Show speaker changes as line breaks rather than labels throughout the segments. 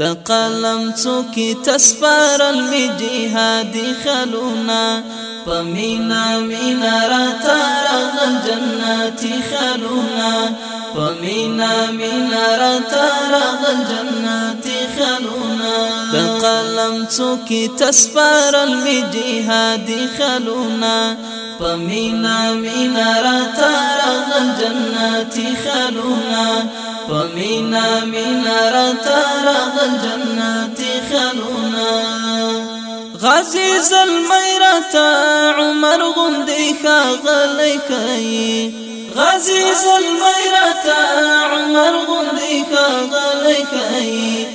د قلم څوکي تسپارل می جهادي خلونا پمینا مینا راتا راغل جناتی خلونا پمینا مینا راتا راغل جناتی خلونا د قلم څوکي تسپارل می جهادي خلونا پمینا مینا راتا راغل جناتی خلونا پمینا مینا راغل جنتی خلونا. غازی زلمی عمر غندی خاغلی کئی غازی عمر غندی خاغلی کئی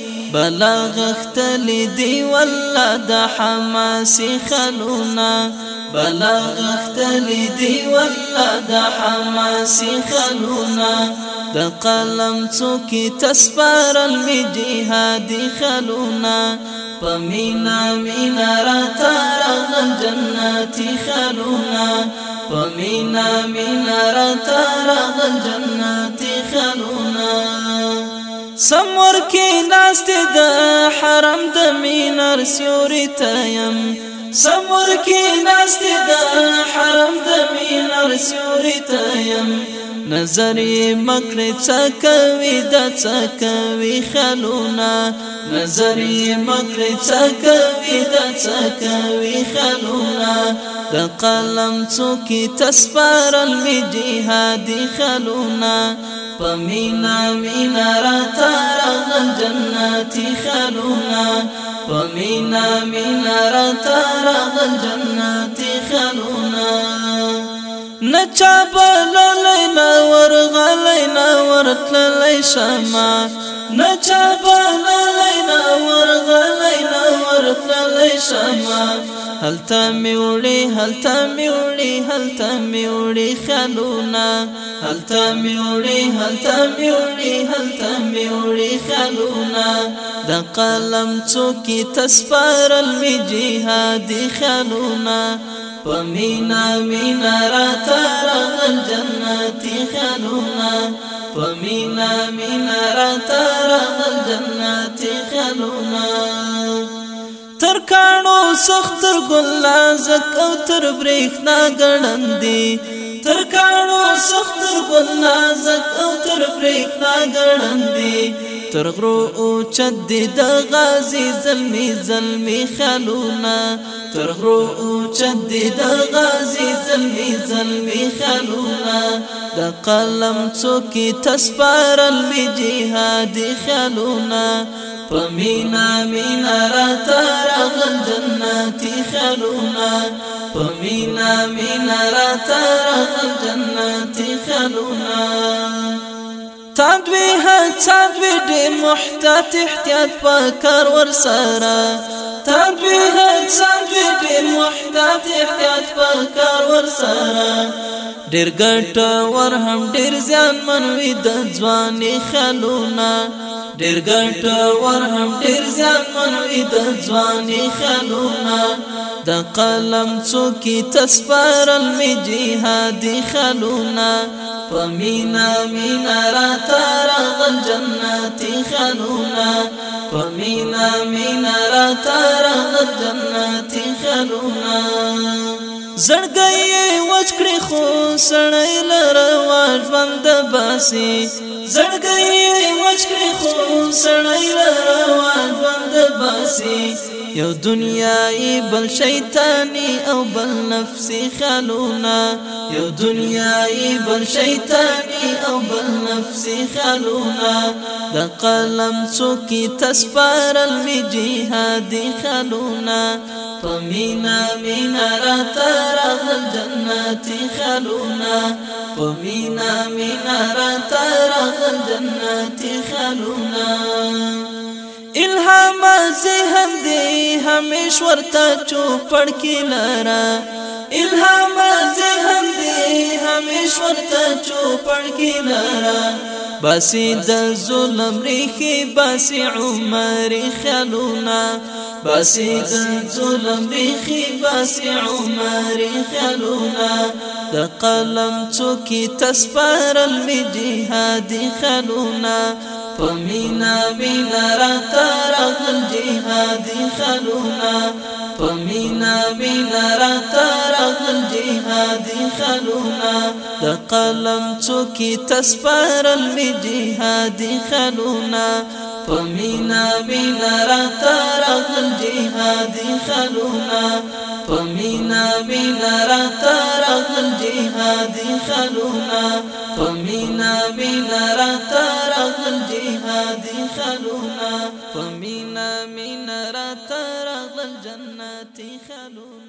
دی ولا د حماسی خلونا. بلاغ اختلی دی ولا د حماسی خلونا د قلم څوکي تسپارل می جهادي خلونا. پمینا مینا راتا راغل جناتی خلونا. پمینا مینا راتا راغل جناتی خلونا. سمور کې ناست د حرم د مینر سیوري سمور کې ناست د حرم د مینر سیوري تیم نظر مکړې څکوي د څکوي خلونا نظر مکړې څکوي د څکوي خلونا د قلم څوکي تسپارل می جهادي خلونا پمینا مینا راتا راغل جناتی خلونا پمینا مینا راتا راغل جناتی خلونا. نچا بللی نور غلی ورتللی شما نه چا بللی نه ورغلی نه ورتللی شما هلته می وړي هلته می وړي هلته می وړي خلونه هلته می وړي هلته می وړي هلته می وړي خلونه د قلم څوکي تسپارل می جهادي خلونه پمینا مینا را تر جنتی خلونه پمینا مینا را ترم جنتی خلونا تر کانو سخت تر گلا زک او تر بریخنا گڑندی تر کانو سخت ګل زک او تر بریښنا ګړندې ترغرو او چد د غازی زلمی زلمی خلونا ترغرو او چد د غازی زلمی زلمی خلونا د قلم څوکي تسپارل می جهادي خلونا پمینا مینا را تارغ جنتی خلونا. پمینا مینا را تارغ جنتی خلونا. تدوی ها تدوی دی محتاط احتیاط پکر ور سرا تدوی ها تدوی دی محتاط احتیاط پکر ور سرا ډیر ګټ ور هم ډیر ځان منوي د ځواني خلونه ډېر ګټ ور هم ډېر ځان منوي د ځواني خلونا د قلم څوکي تسپارل می جهادي خلونا پمینا مینا راتا راغل جناتی خلونا پمینا مینا راتا راغل جناتی خلونا زړګي وچکړي خو سړی لروا ژوند باسي. زړګي وچکړي خو سړی لروا ژوند باسي یو دنیای بل شیطانی أو بل نفسی خلونا یو دنیای بل شیطانی أو بل نفسی خلونا د قلم څوکي تسپارل می جهادي خلونا پمینا مینا راتا راغل جناتی خلونا پمینا مینا راتا راغل جناتی خلونا الهام ذهن دی همیش ورته چوپړ کې لرا الهام ذهن دی همیش ورته چوپړ کې لرا باسی د ظلم ریخي باسی عمر خلونا باسی د ظلم ریخي باسی عمر خلونا د قلم څوکي تسپارل می جهادي خلونا پمینا مینا را تارا راغل جهادي خلونا. پمینا مینا را راغل جهادي خلونا. د قلم څوکي تسپارل می جهادي خلونا. پمینا جهادي خلونا پمینا جهادي خلونا. مینا را راغل جهادي خلونا. پمینا مینا را راغل جنتي خلونا.